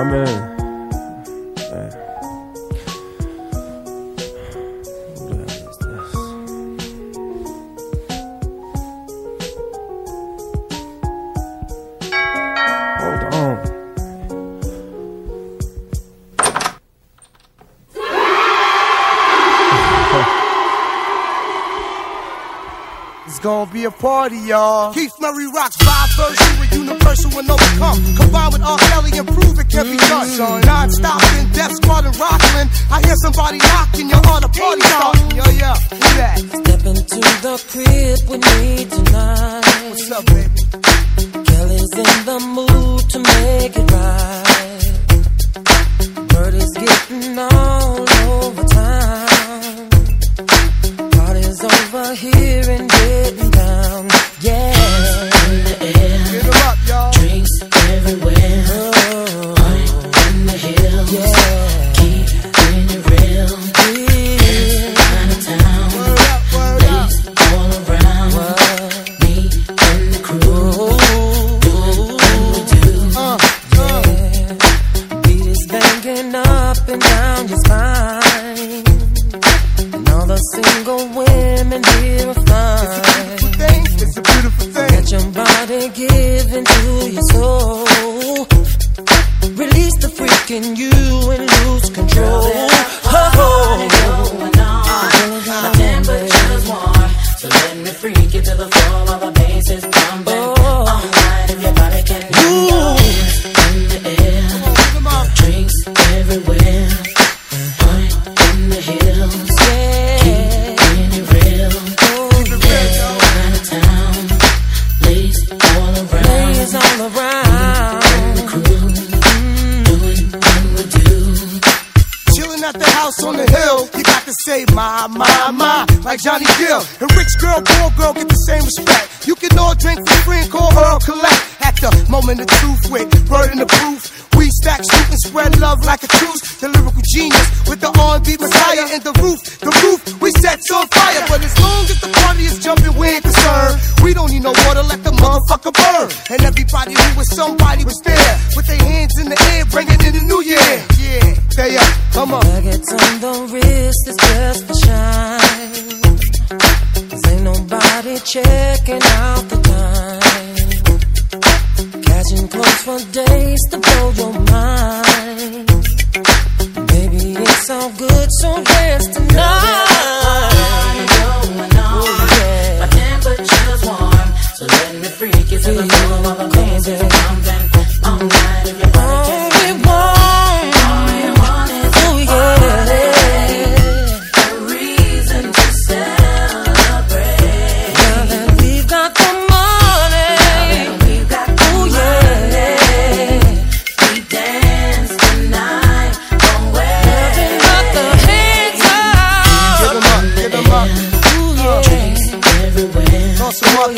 coming. Gonna be a party, y'all. Keith Murray rocks vibe version with universal and overcome. Combined with R. Kelly and prove it can be done. Son, non-stop in Def Squad and Rockland. I hear somebody knocking, you're on a party starting. Yo, yeah, who that? Step into the crib with me tonight. What's up, baby? Kelly's in the mood to make it right. Bird is getting all banging up and down your spine. And all the single women here are fine. Thing, it's a beautiful thing. Get your body given to your soul. Release the freak in you Chilling at the house on the hill, you got to say my, my, my, like Johnny Gill. And rich girl, poor girl get the same respect. You can all drink for free and call her collect. At the moment of truth with bird in the proof. We stack, shoot, and spread love like a truce. The lyrical genius with the R&B messiah in the roof. The roof we set on fire. But as long as the party is jumping, we ain't concerned. We don't need no water, let the motherfucker burn. And everybody who was somebody was there with their hands in the air, bringing in the new year. Yeah, stay up, come on. Nuggets on the wrist is just for shine. Ain't nobody checking out the time. Catching close for days to blow your mind. Baby, it's all good, so tonight.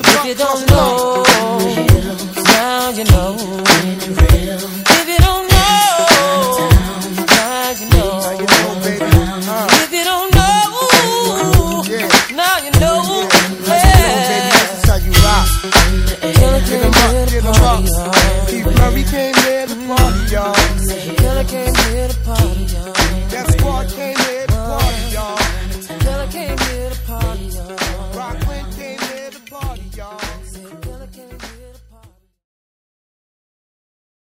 if you don't know, now you know. If you don't know, now you know. If you don't know, now you know. Y'all. Murray came here to party,